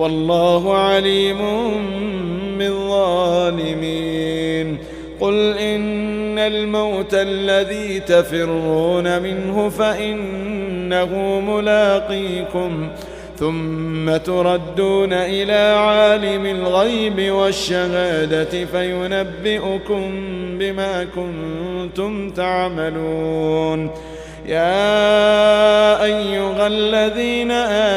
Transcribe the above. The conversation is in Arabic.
والله عليم بالظالمين. قل إن الموت الذي تفرون منه فإنه ملاقيكم. ثم تردون إلى عالم الغيب والشهادة فينبئكم بما كنتم تعملون. يا أيها الذين آمنوا